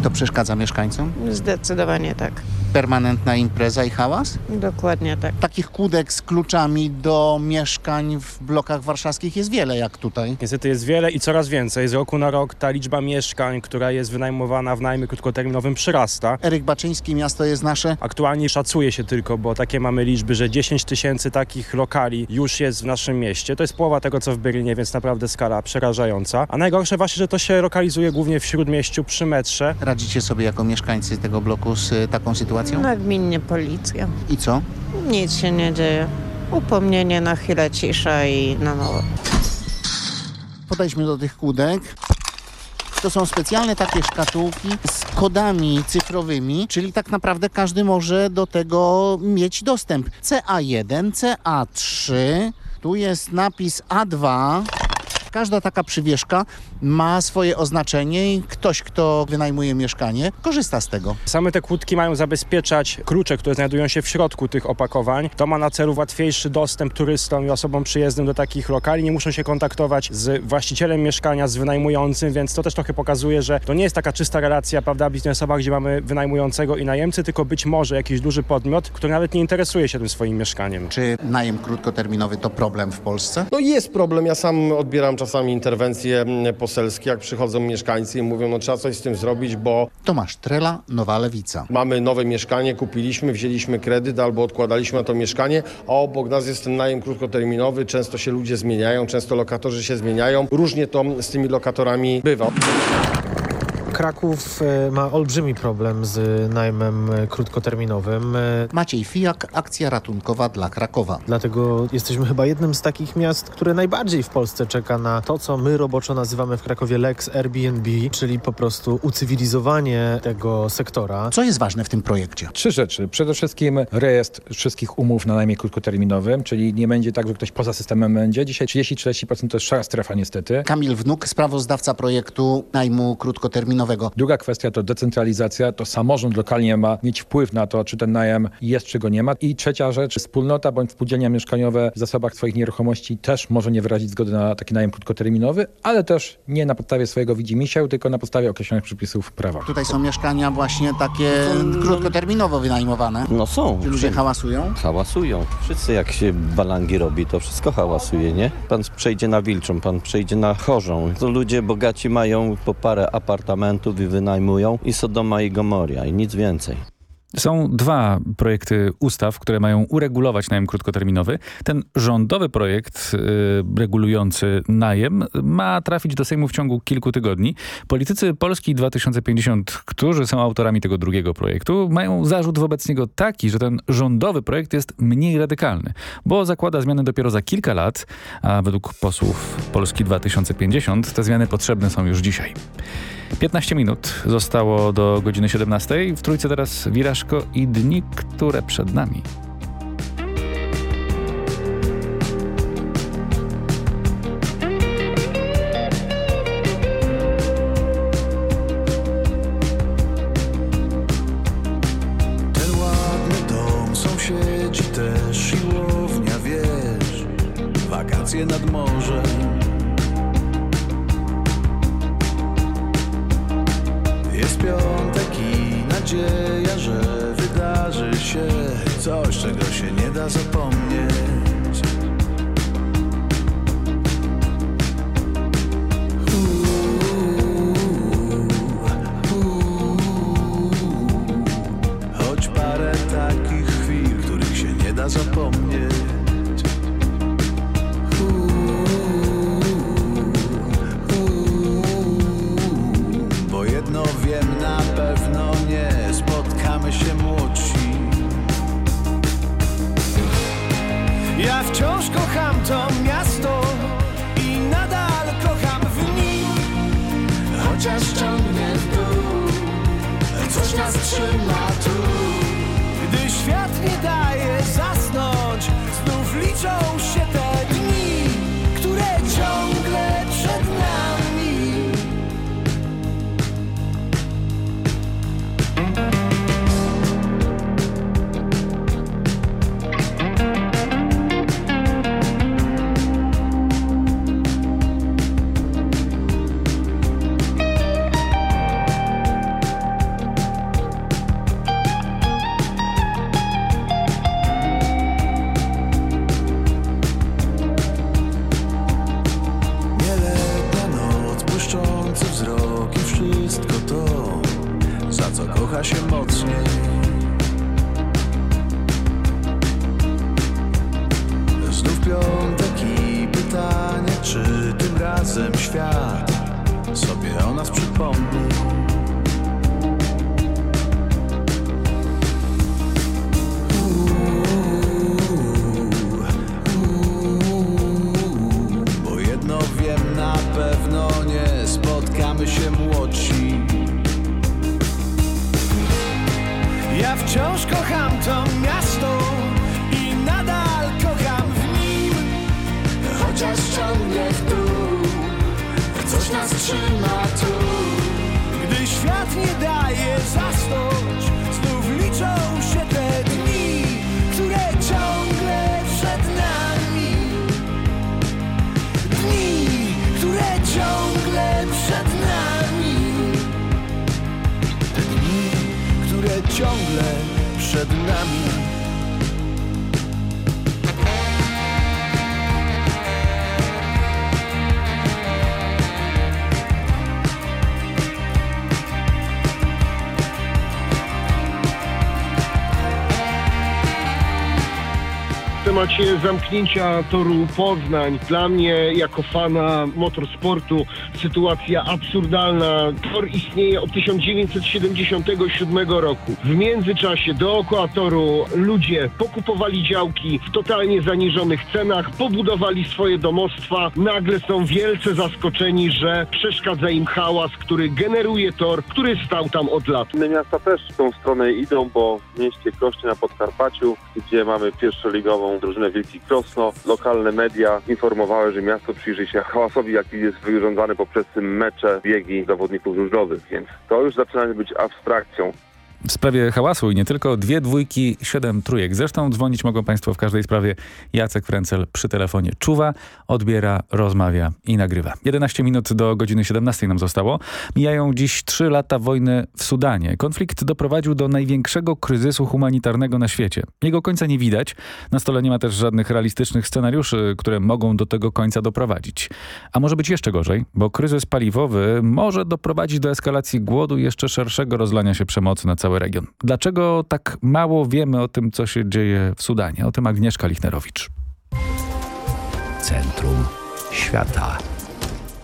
To przeszkadza mieszkańcom? Zdecydowanie tak. Permanentna impreza i hałas? Dokładnie tak. Takich kłódek z kluczami do mieszkań w blokach warszawskich jest wiele, jak tutaj. Niestety jest wiele i coraz więcej. Z roku na rok ta liczba mieszkań, która jest wynajmowana w najmie krótkoterminowym przyrasta. Eryk Baczyński, miasto jest nasze. Aktualnie szacuje się tylko, bo takie mamy liczby, że 10 tysięcy takich lokali już jest w naszym mieście. To jest połowa tego, co w Berlinie, więc naprawdę skala przerażająca. A najgorsze właśnie, że to się lokalizuje głównie w śródmieściu przy metrze. Radzicie sobie jako mieszkańcy tego bloku z taką sytuacją? Nagminnie policja. I co? Nic się nie dzieje. Upomnienie na chwilę cisza i na nowo. Podejdźmy do tych kłódek. To są specjalne takie szkatułki z kodami cyfrowymi, czyli tak naprawdę każdy może do tego mieć dostęp. CA1, CA3, tu jest napis A2. Każda taka przywieszka ma swoje oznaczenie i ktoś, kto wynajmuje mieszkanie, korzysta z tego. Same te kłódki mają zabezpieczać klucze, które znajdują się w środku tych opakowań. To ma na celu łatwiejszy dostęp turystom i osobom przyjezdnym do takich lokali. Nie muszą się kontaktować z właścicielem mieszkania, z wynajmującym, więc to też trochę pokazuje, że to nie jest taka czysta relacja prawda, biznesowa, gdzie mamy wynajmującego i najemcy, tylko być może jakiś duży podmiot, który nawet nie interesuje się tym swoim mieszkaniem. Czy najem krótkoterminowy to problem w Polsce? No jest problem. Ja sam odbieram czasami interwencje mm, poselskie, jak przychodzą mieszkańcy i mówią, no trzeba coś z tym zrobić, bo... Tomasz Trela, Nowa Lewica. Mamy nowe mieszkanie, kupiliśmy, wzięliśmy kredyt albo odkładaliśmy na to mieszkanie, a obok nas jest ten najem krótkoterminowy. Często się ludzie zmieniają, często lokatorzy się zmieniają. Różnie to z tymi lokatorami bywa. Kraków e, ma olbrzymi problem z najmem e, krótkoterminowym. E, Maciej Fijak, akcja ratunkowa dla Krakowa. Dlatego jesteśmy chyba jednym z takich miast, które najbardziej w Polsce czeka na to, co my roboczo nazywamy w Krakowie Lex Airbnb, czyli po prostu ucywilizowanie tego sektora. Co jest ważne w tym projekcie? Trzy rzeczy. Przede wszystkim rejestr wszystkich umów na najmie krótkoterminowym, czyli nie będzie tak, że ktoś poza systemem będzie. Dzisiaj 30-40% to jest szara strefa niestety. Kamil Wnuk, sprawozdawca projektu najmu krótkoterminowego. Druga kwestia to decentralizacja, to samorząd lokalnie ma mieć wpływ na to, czy ten najem jest, czy go nie ma. I trzecia rzecz, wspólnota bądź spółdzielnia mieszkaniowe w zasobach swoich nieruchomości też może nie wyrazić zgody na taki najem krótkoterminowy, ale też nie na podstawie swojego widzimisię, tylko na podstawie określonych przepisów prawa. Tutaj są mieszkania właśnie takie krótkoterminowo wynajmowane. No są. Czy ludzie hałasują? Hałasują. Wszyscy jak się balangi robi, to wszystko hałasuje, nie? Pan przejdzie na Wilczą, pan przejdzie na Chorzą. To ludzie bogaci mają po parę apartamentów i wynajmują i Sodoma i Gomoria i nic więcej. Są dwa projekty ustaw, które mają uregulować najem krótkoterminowy. Ten rządowy projekt y, regulujący najem ma trafić do Sejmu w ciągu kilku tygodni. Politycy Polski 2050, którzy są autorami tego drugiego projektu, mają zarzut wobec niego taki, że ten rządowy projekt jest mniej radykalny, bo zakłada zmiany dopiero za kilka lat, a według posłów Polski 2050 te zmiany potrzebne są już dzisiaj. 15 minut zostało do godziny 17. W trójce teraz Wirażko i dni, które przed nami. Jest piątek i nadzieja, że wydarzy się coś, czego się nie da zapomnieć. Trzyma tu. Gdy świat nie daje zasnąć, znów liczą się te dni, które ciągle przed nami. Dni, które ciągle przed nami. Te dni, które ciągle przed nami. Temacie zamknięcia toru Poznań, dla mnie jako fana motorsportu sytuacja absurdalna. Tor istnieje od 1977 roku. W międzyczasie dookoła toru ludzie pokupowali działki w totalnie zaniżonych cenach, pobudowali swoje domostwa. Nagle są wielce zaskoczeni, że przeszkadza im hałas, który generuje tor, który stał tam od lat. Inne miasta też w tą stronę idą, bo w mieście Krośnie na Podkarpaciu, gdzie mamy pierwszoligową drużynę Wielki Krosno, lokalne media informowały, że miasto przyjrzy się hałasowi, jaki jest wyrządzany poprzez mecze, biegi zawodników żużlowych, więc to już zaczyna być abstrakcją. W sprawie hałasu i nie tylko dwie dwójki, siedem trójek. Zresztą dzwonić mogą Państwo w każdej sprawie. Jacek Frencel przy telefonie czuwa, odbiera, rozmawia i nagrywa. 11 minut do godziny 17 nam zostało. Mijają dziś trzy lata wojny w Sudanie. Konflikt doprowadził do największego kryzysu humanitarnego na świecie. Jego końca nie widać. Na stole nie ma też żadnych realistycznych scenariuszy, które mogą do tego końca doprowadzić. A może być jeszcze gorzej, bo kryzys paliwowy może doprowadzić do eskalacji głodu i jeszcze szerszego rozlania się przemocy na cały region. Dlaczego tak mało wiemy o tym, co się dzieje w Sudanie? O tym Agnieszka Lichnerowicz. Centrum świata.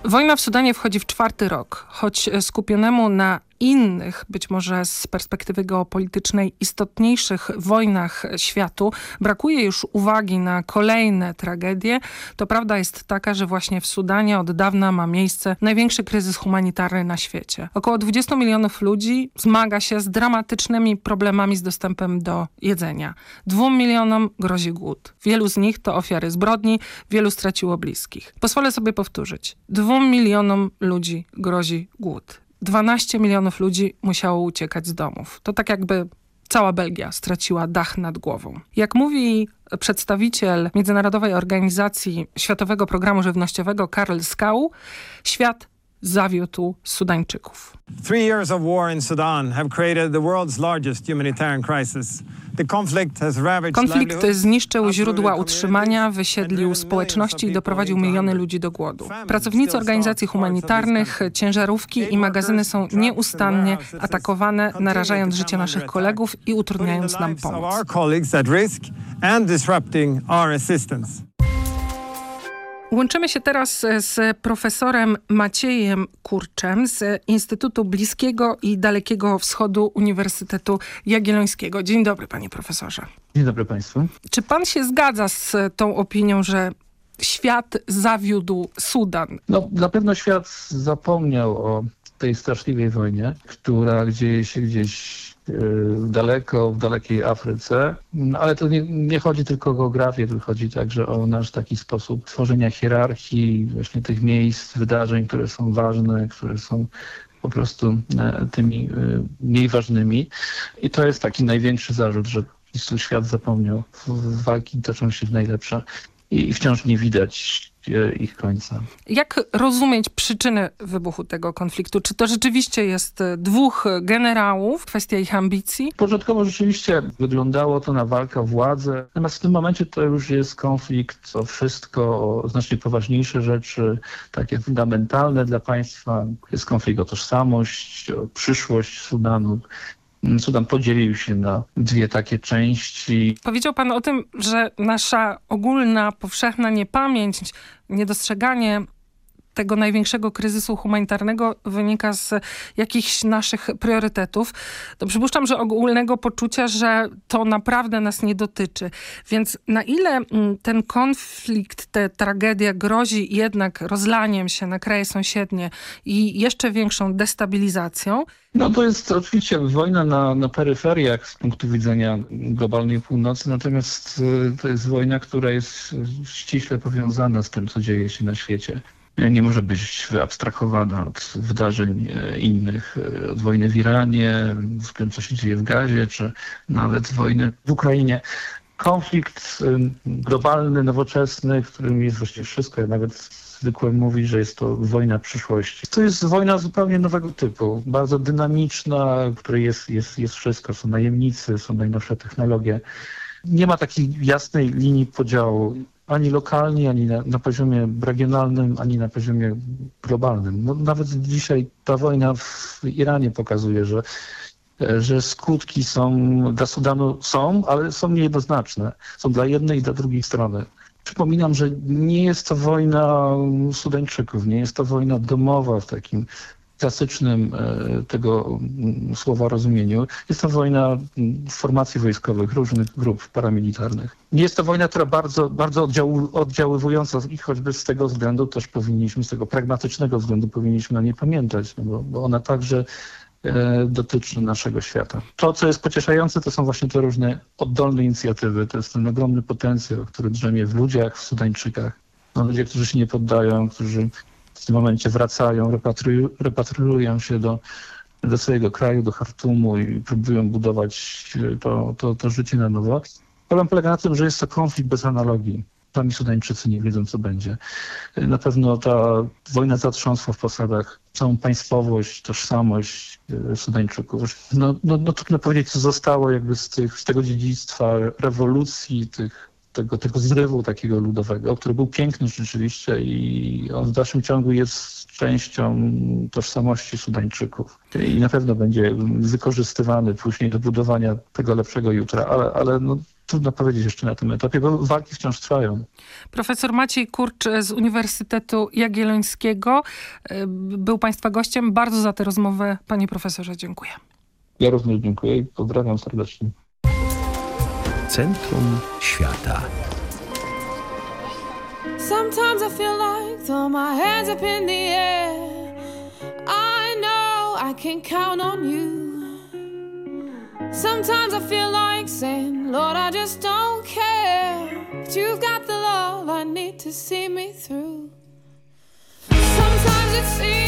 Wojna w Sudanie wchodzi w czwarty rok, choć skupionemu na innych, być może z perspektywy geopolitycznej istotniejszych wojnach światu brakuje już uwagi na kolejne tragedie, to prawda jest taka, że właśnie w Sudanie od dawna ma miejsce największy kryzys humanitarny na świecie. Około 20 milionów ludzi zmaga się z dramatycznymi problemami z dostępem do jedzenia. Dwóm milionom grozi głód. Wielu z nich to ofiary zbrodni, wielu straciło bliskich. Pozwolę sobie powtórzyć. Dwóm milionom ludzi grozi głód. 12 milionów ludzi musiało uciekać z domów. To tak jakby cała Belgia straciła dach nad głową. Jak mówi przedstawiciel Międzynarodowej Organizacji Światowego Programu Żywnościowego Karl Skau, świat zawiódł Sudańczyków. Three years of war in Sudan have created the world's largest humanitarian crisis. Konflikt zniszczył źródła utrzymania, wysiedlił społeczności i doprowadził miliony ludzi do głodu. Pracownicy organizacji humanitarnych, ciężarówki i magazyny są nieustannie atakowane, narażając życie naszych kolegów i utrudniając nam pomoc. Łączymy się teraz z profesorem Maciejem Kurczem z Instytutu Bliskiego i Dalekiego Wschodu Uniwersytetu Jagiellońskiego. Dzień dobry, panie profesorze. Dzień dobry państwu. Czy pan się zgadza z tą opinią, że świat zawiódł Sudan? No, na pewno świat zapomniał o tej straszliwej wojnie, która dzieje się gdzieś daleko, w dalekiej Afryce, no, ale to nie, nie, chodzi tylko o geografię, tu chodzi także o nasz taki sposób tworzenia hierarchii, właśnie tych miejsc, wydarzeń, które są ważne, które są po prostu tymi mniej ważnymi. I to jest taki największy zarzut, że świat zapomniał. Walki toczą się najlepsze i wciąż nie widać e, ich końca. Jak rozumieć przyczyny wybuchu tego konfliktu? Czy to rzeczywiście jest e, dwóch generałów, kwestia ich ambicji? Początkowo rzeczywiście wyglądało to na walkę o władzę, natomiast w tym momencie to już jest konflikt o wszystko, o znacznie poważniejsze rzeczy, takie fundamentalne dla państwa. Jest konflikt o tożsamość, o przyszłość Sudanu. Sudan podzielił się na dwie takie części. Powiedział pan o tym, że nasza ogólna, powszechna niepamięć, niedostrzeganie tego największego kryzysu humanitarnego wynika z jakichś naszych priorytetów, to przypuszczam, że ogólnego poczucia, że to naprawdę nas nie dotyczy. Więc na ile mm, ten konflikt, ta tragedia grozi jednak rozlaniem się na kraje sąsiednie i jeszcze większą destabilizacją? No to jest oczywiście wojna na, na peryferiach z punktu widzenia globalnej północy, natomiast y, to jest wojna, która jest ściśle powiązana z tym, co dzieje się na świecie nie może być wyabstrahowana od wydarzeń e, innych, e, od wojny w Iranie, z tym, co się dzieje w Gazie, czy nawet wojny w Ukrainie. Konflikt globalny, nowoczesny, w którym jest właściwie wszystko. Ja nawet zwykłem mówić, że jest to wojna przyszłości. To jest wojna zupełnie nowego typu, bardzo dynamiczna, w której jest, jest, jest wszystko. Są najemnicy, są najnowsze technologie. Nie ma takiej jasnej linii podziału ani lokalnie, ani na, na, poziomie regionalnym, ani na poziomie globalnym. No, nawet dzisiaj ta wojna w Iranie pokazuje, że, że skutki są dla Sudanu są, ale są niejednoznaczne. Są dla jednej i dla drugiej strony. Przypominam, że nie jest to wojna Sudańczyków, nie jest to wojna domowa w takim klasycznym e, tego mm, słowa rozumieniu. Jest to wojna mm, formacji wojskowych, różnych grup paramilitarnych. Jest to wojna, która bardzo, bardzo oddział, oddziaływująca i choćby z tego względu też powinniśmy, z tego pragmatycznego względu powinniśmy na nie pamiętać, no bo, bo ona także e, dotyczy naszego świata. To, co jest pocieszające, to są właśnie te różne oddolne inicjatywy. To jest ten ogromny potencjał, który drzemie w ludziach, w Sudańczykach. No, ludzie, którzy się nie poddają, którzy w tym momencie wracają, repatriują, repatriują się do, do swojego kraju, do Hartumu i próbują budować to, to, to życie na nowo. Problem polega na tym, że jest to konflikt bez analogii. Sami Sudańczycy nie wiedzą, co będzie. Na pewno ta wojna zatrząsła w posadach całą państwowość, tożsamość e, Sudańczyków. No, no, no trudno powiedzieć, co zostało jakby z, tych, z tego dziedzictwa rewolucji, tych tego, tego zrywu takiego ludowego, który był piękny rzeczywiście i on w dalszym ciągu jest częścią tożsamości Sudańczyków i na pewno będzie wykorzystywany później do budowania tego lepszego jutra, ale, ale no, trudno powiedzieć jeszcze na tym etapie, bo walki wciąż trwają. Profesor Maciej Kurcz z Uniwersytetu Jagiellońskiego e, był Państwa gościem. Bardzo za tę rozmowę, panie profesorze, dziękuję. Ja również dziękuję i pozdrawiam serdecznie. Centrum Świata. Sometimes I feel like throw my hands up in the air. I know I can count on you. Sometimes I feel like saying, Lord, I just don't care. But you've got the love I need to see me through. Sometimes it seems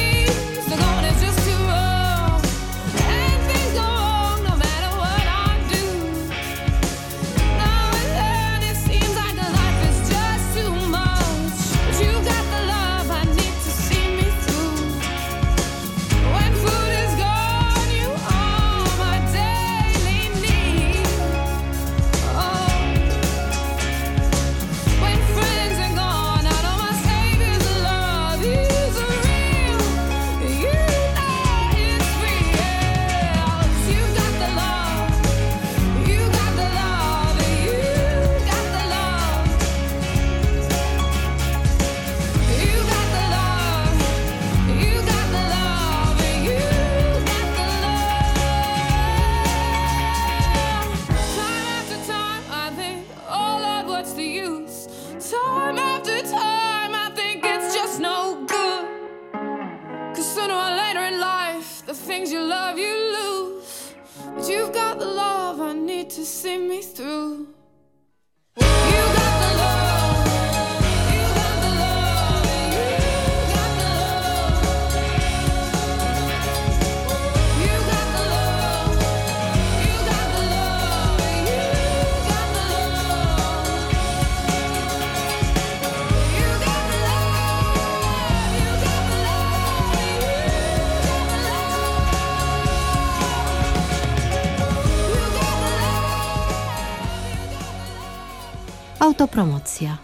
Autopromocja.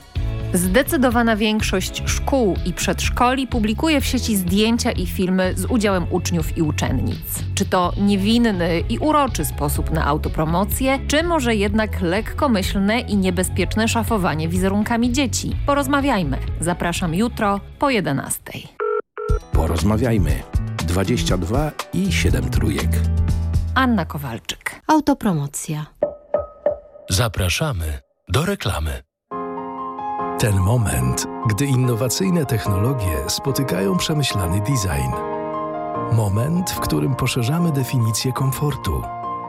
Zdecydowana większość szkół i przedszkoli publikuje w sieci zdjęcia i filmy z udziałem uczniów i uczennic. Czy to niewinny i uroczy sposób na autopromocję, czy może jednak lekkomyślne i niebezpieczne szafowanie wizerunkami dzieci? Porozmawiajmy. Zapraszam jutro po 11. Porozmawiajmy. 22 i 7 trójek. Anna Kowalczyk. Autopromocja. Zapraszamy do reklamy. Ten moment, gdy innowacyjne technologie spotykają przemyślany design. Moment, w którym poszerzamy definicję komfortu,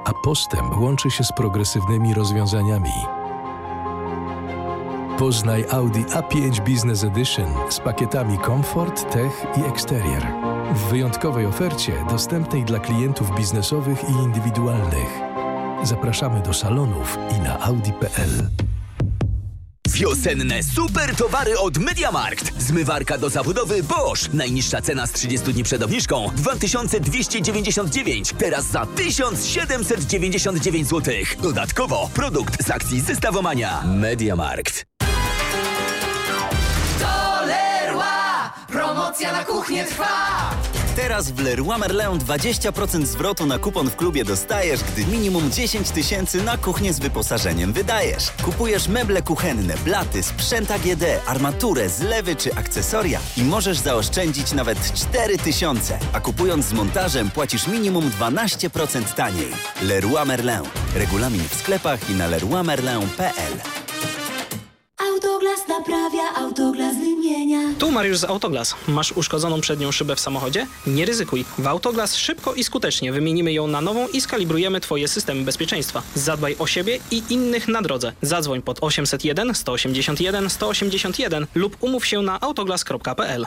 a postęp łączy się z progresywnymi rozwiązaniami. Poznaj Audi A5 Business Edition z pakietami Comfort, Tech i Exterior. W wyjątkowej ofercie dostępnej dla klientów biznesowych i indywidualnych. Zapraszamy do salonów i na audi.pl. Wiosenne super towary od MediaMarkt. Zmywarka do zabudowy Bosch. Najniższa cena z 30 dni przed obniżką 2299. Teraz za 1799 zł. Dodatkowo produkt z akcji Zestawomania. MediaMarkt. Promocja na kuchnię trwa. Teraz w Leroy Merlin 20% zwrotu na kupon w klubie dostajesz, gdy minimum 10 tysięcy na kuchnię z wyposażeniem wydajesz. Kupujesz meble kuchenne, blaty, sprzęt AGD, armaturę, zlewy czy akcesoria i możesz zaoszczędzić nawet 4 tysiące. A kupując z montażem płacisz minimum 12% taniej. Leroy Merlin. Regulamin w sklepach i na leroymerlin.pl Autoglas naprawia, autoglas wymienia. Tu Mariusz z Autoglas. Masz uszkodzoną przednią szybę w samochodzie? Nie ryzykuj. W Autoglas szybko i skutecznie wymienimy ją na nową i skalibrujemy Twoje systemy bezpieczeństwa. Zadbaj o siebie i innych na drodze. Zadzwoń pod 801 181 181 lub umów się na autoglas.pl.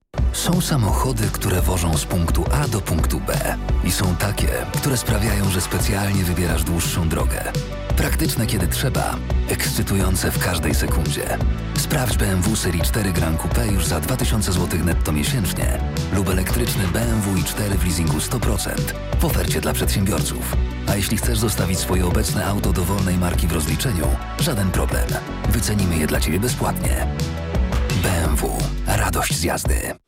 Są samochody, które wożą z punktu A do punktu B. I są takie, które sprawiają, że specjalnie wybierasz dłuższą drogę. Praktyczne kiedy trzeba, ekscytujące w każdej sekundzie. Sprawdź BMW Serii 4 Grand Coupe już za 2000 zł netto miesięcznie lub elektryczny BMW i4 w leasingu 100% w ofercie dla przedsiębiorców. A jeśli chcesz zostawić swoje obecne auto dowolnej marki w rozliczeniu, żaden problem. Wycenimy je dla Ciebie bezpłatnie. BMW. Radość z jazdy.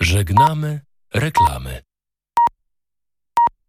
Żegnamy reklamy.